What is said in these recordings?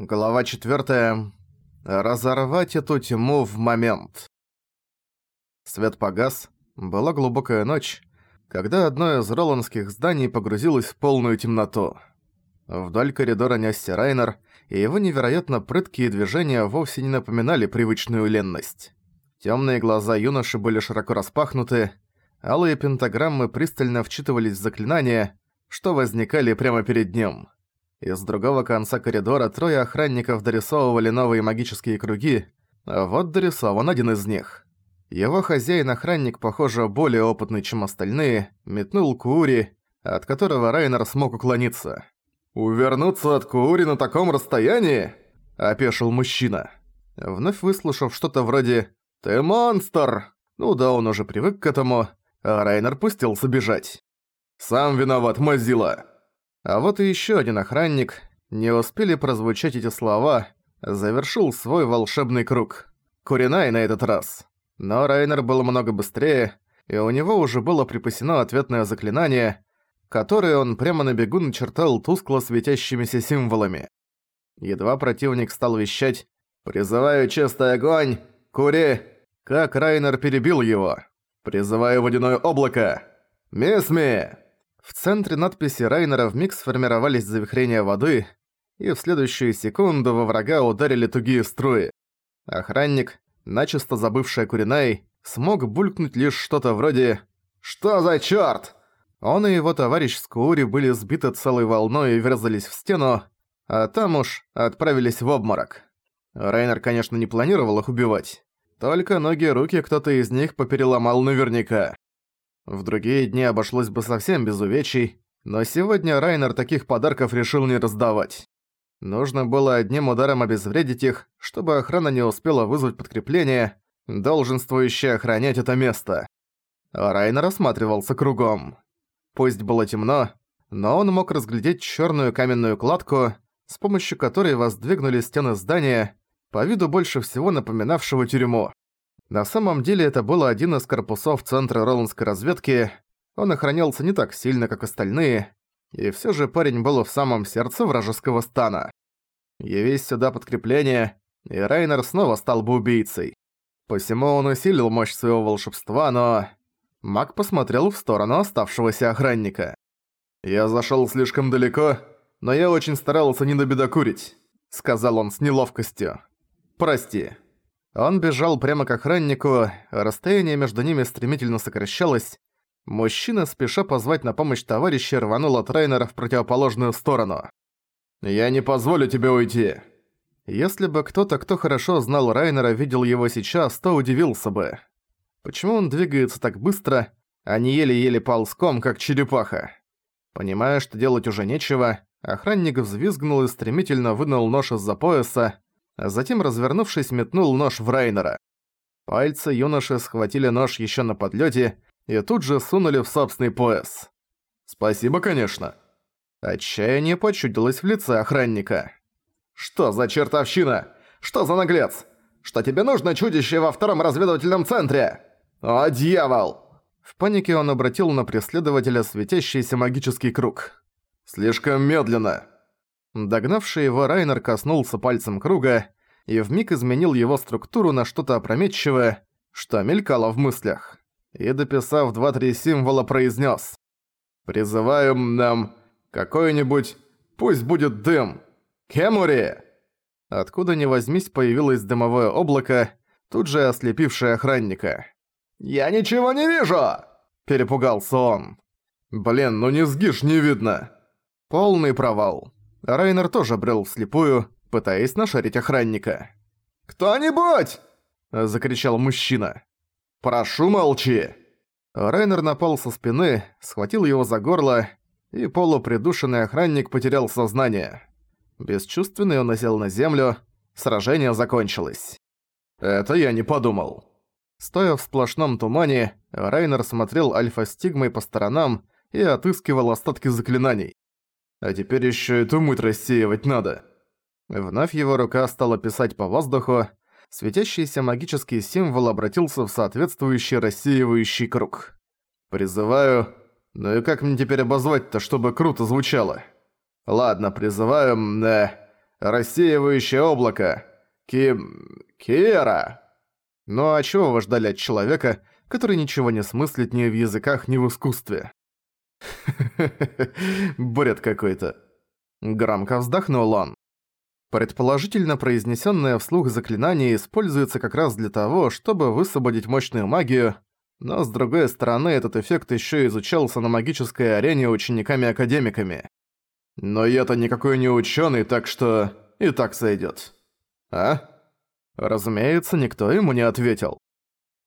Глава 4. Разорвать эту тьму в момент. Свет погас. Была глубокая ночь, когда одно из роландских зданий погрузилось в полную темноту. Вдоль коридора несся Райнер, и его невероятно прыткие движения вовсе не напоминали привычную ленность. Темные глаза юноши были широко распахнуты, алые пентаграммы пристально вчитывались в заклинания, что возникали прямо перед ним. Из другого конца коридора трое охранников дорисовывали новые магические круги, а вот дорисован один из них. Его хозяин-охранник, похоже, более опытный, чем остальные, метнул Куури, от которого Райнер смог уклониться. «Увернуться от Куури на таком расстоянии?» – опешил мужчина. Вновь выслушав что-то вроде «Ты монстр!» Ну да, он уже привык к этому, а Райнер пустился бежать. «Сам виноват, Мазила!» А вот и ещё один охранник, не успели прозвучать эти слова, завершил свой волшебный круг. Куринай на этот раз. Но Райнер был много быстрее, и у него уже было припасено ответное заклинание, которое он прямо на бегу начертал тускло светящимися символами. Едва противник стал вещать «Призываю чистый огонь! Кури!» Как Райнер перебил его. «Призываю водяное облако! Мисми!» В центре надписи Райнера вмиг сформировались завихрения воды, и в следующую секунду во врага ударили тугие струи. Охранник, начисто забывший Куринай, смог булькнуть лишь что-то вроде «Что за чёрт?». Он и его товарищ Скуури были сбиты целой волной и врезались в стену, а там уж отправились в обморок. Райнер, конечно, не планировал их убивать. Только ноги и руки кто-то из них попереломал наверняка. В другие дни обошлось бы совсем без увечий, но сегодня Райнер таких подарков решил не раздавать. Нужно было одним ударом обезвредить их, чтобы охрана не успела вызвать подкрепление, долженствующее охранять это место. А Райнер осматривался кругом. Пусть было темно, но он мог разглядеть черную каменную кладку, с помощью которой воздвигнули стены здания, по виду больше всего напоминавшего тюрьму. На самом деле это был один из корпусов Центра Роландской разведки, он охранялся не так сильно, как остальные, и всё же парень был в самом сердце вражеского стана. Явись сюда подкрепление, и Райнер снова стал бы убийцей. Посему он усилил мощь своего волшебства, но... Маг посмотрел в сторону оставшегося охранника. «Я зашёл слишком далеко, но я очень старался не добедокурить», — сказал он с неловкостью. «Прости». Он бежал прямо к охраннику, расстояние между ними стремительно сокращалось. Мужчина, спеша позвать на помощь товарища, рванул от Райнера в противоположную сторону. «Я не позволю тебе уйти!» Если бы кто-то, кто хорошо знал Райнера, видел его сейчас, то удивился бы. Почему он двигается так быстро, а не еле-еле ползком, как черепаха? Понимая, что делать уже нечего, охранник взвизгнул и стремительно вынул нож из-за пояса, а затем, развернувшись, метнул нож в Райнера. Пальцы юноши схватили нож еще на подлете и тут же сунули в собственный пояс. «Спасибо, конечно». Отчаяние почудилось в лице охранника. «Что за чертовщина? Что за наглец? Что тебе нужно, чудище, во втором разведывательном центре? О, дьявол!» В панике он обратил на преследователя светящийся магический круг. «Слишком медленно!» Догнавший его Райнер коснулся пальцем круга и вмиг изменил его структуру на что-то опрометчивое, что мелькало в мыслях. И дописав два-три символа, произнес: «Призываю нам какой-нибудь, пусть будет дым, Кемури!» Откуда ни возьмись появилось дымовое облако, тут же ослепившее охранника. «Я ничего не вижу!» – перепугался он. «Блин, ну не сгишь, не видно!» Полный провал. Райнер тоже брел вслепую, пытаясь нашарить охранника. «Кто-нибудь!» – закричал мужчина. «Прошу, молчи!» Райнер напал со спины, схватил его за горло, и полупридушенный охранник потерял сознание. Бесчувственный он осел на землю, сражение закончилось. Это я не подумал. Стоя в сплошном тумане, Райнер смотрел альфа-стигмой по сторонам и отыскивал остатки заклинаний. А теперь ещё эту муть рассеивать надо. Вновь его рука стала писать по воздуху, светящийся магический символ обратился в соответствующий рассеивающий круг. «Призываю... Ну и как мне теперь обозвать-то, чтобы круто звучало?» «Ладно, призываю... Э, Рассеивающее облако. Ки... Киера. Ну а чего вы ждали от человека, который ничего не смыслит ни в языках, ни в искусстве? Бред какой-то. Громко вздохнул он. Предположительно произнесенное вслух заклинание используется как раз для того, чтобы высвободить мощную магию, но с другой стороны этот эффект еще изучался на магической арене учениками-академиками. Но я-то никакой не ученый, так что и так сойдет. А? Разумеется, никто ему не ответил.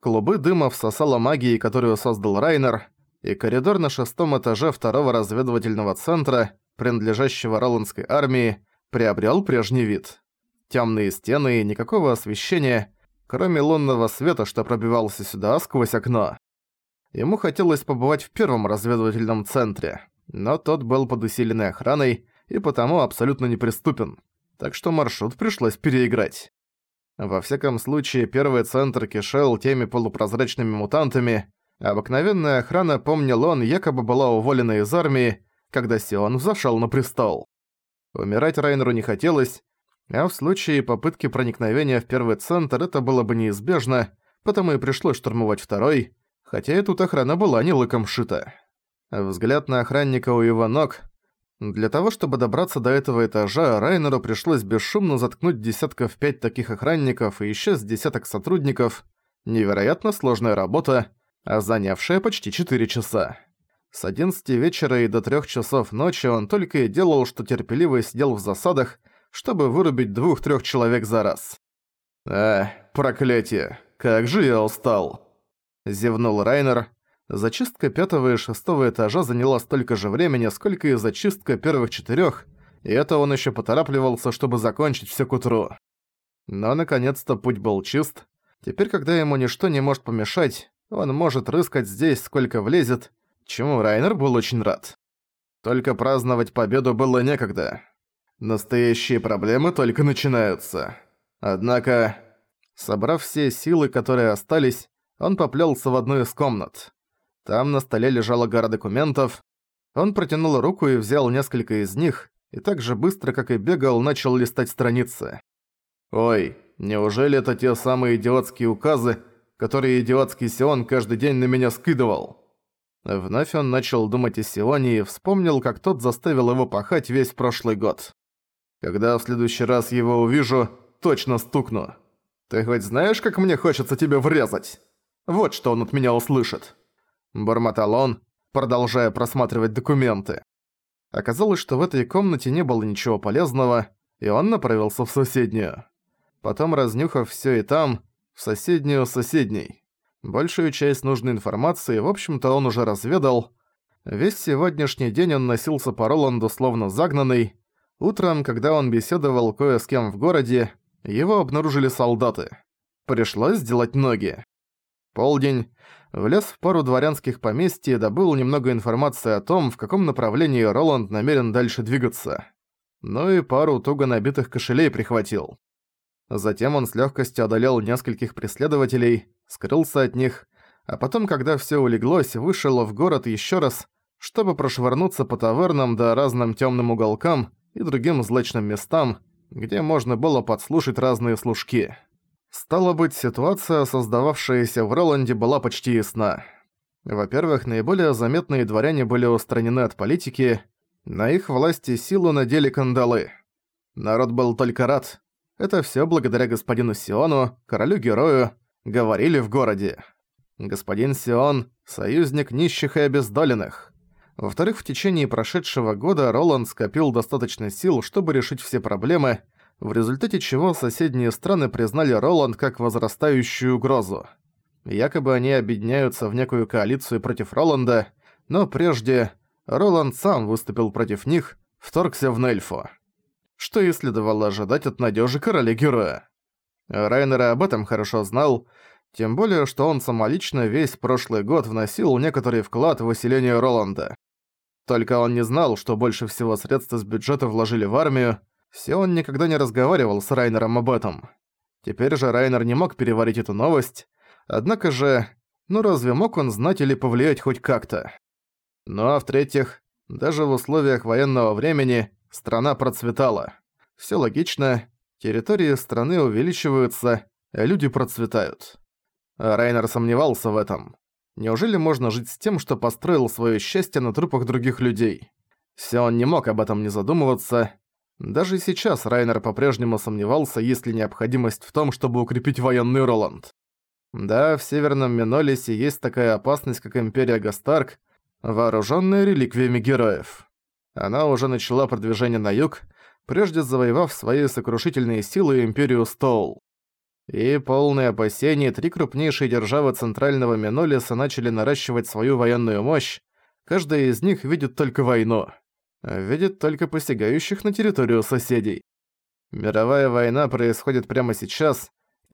Клубы дыма всосала магией, которую создал Райнер, и коридор на шестом этаже второго разведывательного центра, принадлежащего Роландской армии, приобрел прежний вид. Темные стены и никакого освещения, кроме лунного света, что пробивался сюда сквозь окно. Ему хотелось побывать в первом разведывательном центре, но тот был под усиленной охраной и потому абсолютно неприступен, так что маршрут пришлось переиграть. Во всяком случае, первый центр кишел теми полупрозрачными мутантами, обыкновенная охрана, помнил он, якобы была уволена из армии, когда Сион взошел на престол. Умирать Райнеру не хотелось, а в случае попытки проникновения в первый центр это было бы неизбежно, потому и пришлось штурмовать второй, хотя и тут охрана была не лыком шита. Взгляд на охранника у его ног. Для того, чтобы добраться до этого этажа, Райнеру пришлось бесшумно заткнуть десятков пять таких охранников и еще с десяток сотрудников. Невероятно сложная работа, занявшая почти 4 часа. С 11 вечера и до 3 часов ночи он только и делал, что терпеливо сидел в засадах, чтобы вырубить двух-трёх человек за раз. «Эх, проклятие, как же я устал!» Зевнул Райнер. Зачистка пятого и шестого этажа заняла столько же времени, сколько и зачистка первых четырёх, и это он ещё поторапливался, чтобы закончить всё к утру. Но наконец-то путь был чист. Теперь, когда ему ничто не может помешать, он может рыскать здесь, сколько влезет, чему Райнер был очень рад. Только праздновать победу было некогда. Настоящие проблемы только начинаются. Однако, собрав все силы, которые остались, он поплелся в одну из комнат. Там на столе лежала гора документов. Он протянул руку и взял несколько из них, и так же быстро, как и бегал, начал листать страницы. «Ой, неужели это те самые идиотские указы, которые идиотский Сион каждый день на меня скидывал?» Вновь он начал думать о Сионе и вспомнил, как тот заставил его пахать весь прошлый год. «Когда в следующий раз его увижу, точно стукну. Ты хоть знаешь, как мне хочется тебе врезать? Вот что он от меня услышит». Бормотал он, продолжая просматривать документы. Оказалось, что в этой комнате не было ничего полезного, и он направился в соседнюю. Потом, разнюхав всё и там, в соседнюю соседней. Большую часть нужной информации, в общем-то, он уже разведал. Весь сегодняшний день он носился по Роланду словно загнанный. Утром, когда он беседовал кое с кем в городе, его обнаружили солдаты. Пришлось сделать ноги. Полдень. Влез в пару дворянских поместьй и добыл немного информации о том, в каком направлении Роланд намерен дальше двигаться. Ну и пару туго набитых кошелей прихватил. Затем он с легкостью одолел нескольких преследователей, скрылся от них, а потом, когда все улеглось, вышел в город еще раз, чтобы прошвырнуться по тавернам да разным темным уголкам и другим злачным местам, где можно было подслушать разные служки. Стало быть, ситуация, создававшаяся в Роланде, была почти ясна. Во-первых, наиболее заметные дворяне были устранены от политики, на их власти силу надели кандалы. Народ был только рад, это все благодаря господину Сиону, королю-герою, говорили в городе. Господин Сион – союзник нищих и обездоленных. Во-вторых, в течение прошедшего года Роланд скопил достаточно сил, чтобы решить все проблемы, в результате чего соседние страны признали Роланд как возрастающую угрозу. Якобы они объединяются в некую коалицию против Роланда, но прежде Роланд сам выступил против них, вторгся в Нельфу что и следовало ожидать от надежи короля-героя. Райнер об этом хорошо знал, тем более, что он самолично весь прошлый год вносил некоторый вклад в усиление Роланда. Только он не знал, что больше всего средств из бюджета вложили в армию, Сион никогда не разговаривал с Райнером об этом. Теперь же Райнер не мог переварить эту новость, однако же, ну разве мог он знать или повлиять хоть как-то? Ну а в-третьих, даже в условиях военного времени страна процветала. Всё логично, территории страны увеличиваются, а люди процветают. Райнер сомневался в этом. Неужели можно жить с тем, что построил своё счастье на трупах других людей? Сион не мог об этом не задумываться. Даже сейчас Райнер по-прежнему сомневался, есть ли необходимость в том, чтобы укрепить военный Роланд. Да, в Северном Минолисе есть такая опасность, как Империя Гастарк, вооружённая реликвиями героев. Она уже начала продвижение на юг, прежде завоевав свои сокрушительные силы Империю Стоул. И полные опасения три крупнейшие державы Центрального Минолиса начали наращивать свою военную мощь, каждая из них видит только войну. Видит только посягающих на территорию соседей. Мировая война происходит прямо сейчас,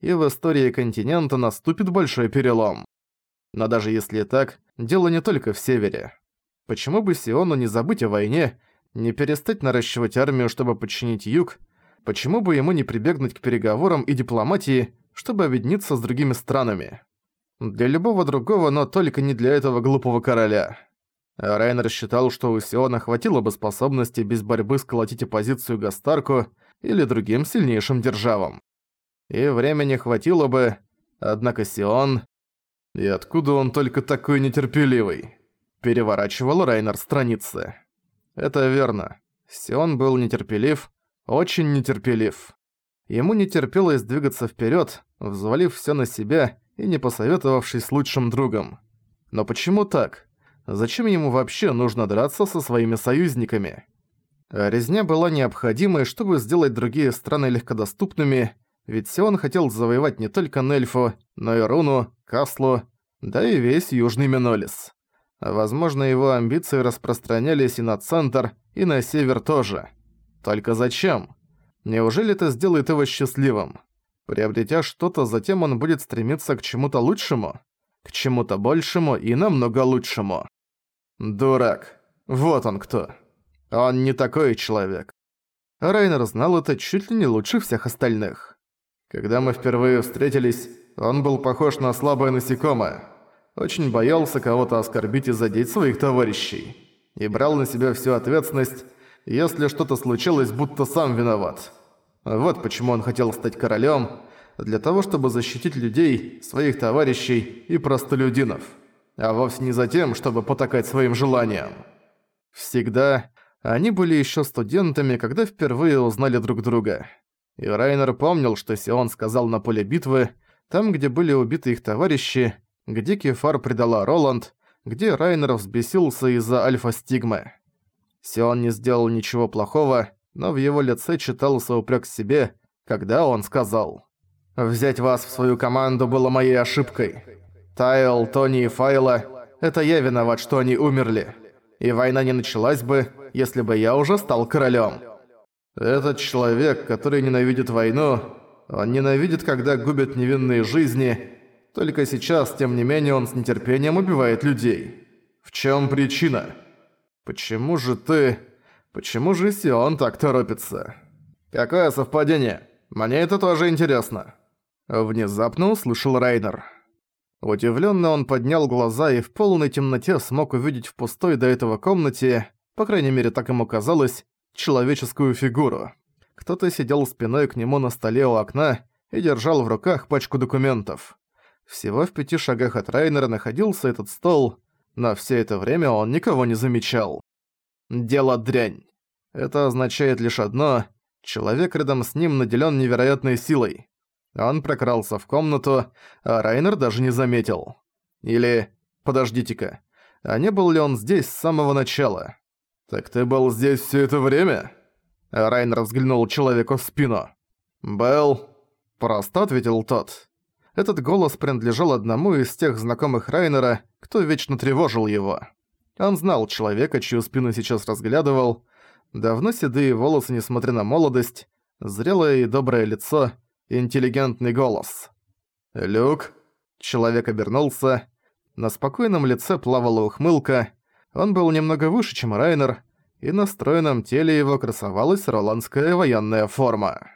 и в истории континента наступит большой перелом. Но даже если так, дело не только в севере. Почему бы Сиону не забыть о войне, не перестать наращивать армию, чтобы подчинить юг, почему бы ему не прибегнуть к переговорам и дипломатии, чтобы объединиться с другими странами? Для любого другого, но только не для этого глупого короля. Райнер считал, что у Сиона хватило бы способности без борьбы сколотить оппозицию Гастарку или другим сильнейшим державам. И времени хватило бы, однако Сион... И откуда он только такой нетерпеливый? Переворачивал Райнер страницы. Это верно. Сион был нетерпелив, очень нетерпелив. Ему не терпелось двигаться вперед, взвалив все на себя и не посоветовавшись с лучшим другом. Но почему так? Зачем ему вообще нужно драться со своими союзниками? резня была необходимой, чтобы сделать другие страны легкодоступными, ведь Сион хотел завоевать не только Нельфу, но и Руну, Каслу, да и весь Южный Минолис. Возможно, его амбиции распространялись и на центр, и на север тоже. Только зачем? Неужели это сделает его счастливым? Приобретя что-то, затем он будет стремиться к чему-то лучшему? К чему-то большему и намного лучшему. Дурак. Вот он кто. Он не такой человек. Райнер знал это чуть ли не лучше всех остальных. Когда мы впервые встретились, он был похож на слабое насекомое. Очень боялся кого-то оскорбить и задеть своих товарищей. И брал на себя всю ответственность, если что-то случилось, будто сам виноват. Вот почему он хотел стать королем, для того, чтобы защитить людей, своих товарищей и простолюдинов а вовсе не за тем, чтобы потакать своим желаниям. Всегда они были еще студентами, когда впервые узнали друг друга. И Райнер помнил, что Сион сказал на поле битвы, там, где были убиты их товарищи, где Кефар предала Роланд, где Райнер взбесился из-за альфа-стигмы. Сион не сделал ничего плохого, но в его лице читался упрек себе, когда он сказал «Взять вас в свою команду было моей ошибкой. Тайл, Тони и Файла – это я виноват, что они умерли. И война не началась бы, если бы я уже стал королем. Этот человек, который ненавидит войну, он ненавидит, когда губят невинные жизни. Только сейчас, тем не менее, он с нетерпением убивает людей. В чем причина? Почему же ты... Почему же Сион так торопится? Какое совпадение? Мне это тоже интересно. Внезапно услышал Райнер. Удивленно он поднял глаза и в полной темноте смог увидеть в пустой до этого комнате, по крайней мере так ему казалось, человеческую фигуру. Кто-то сидел спиной к нему на столе у окна и держал в руках пачку документов. Всего в пяти шагах от Райнера находился этот стол, но все это время он никого не замечал. Дело дрянь. Это означает лишь одно – человек рядом с ним наделен невероятной силой. Он прокрался в комнату, а Райнер даже не заметил. Или... Подождите-ка. А не был ли он здесь с самого начала? «Так ты был здесь все это время?» Райнер взглянул человеку в спину. «Был...» Просто ответил тот. Этот голос принадлежал одному из тех знакомых Райнера, кто вечно тревожил его. Он знал человека, чью спину сейчас разглядывал. Давно седые волосы, несмотря на молодость, зрелое и доброе лицо — интеллигентный голос. «Люк?» Человек обернулся. На спокойном лице плавала ухмылка. Он был немного выше, чем Райнер, и на стройном теле его красовалась роландская военная форма.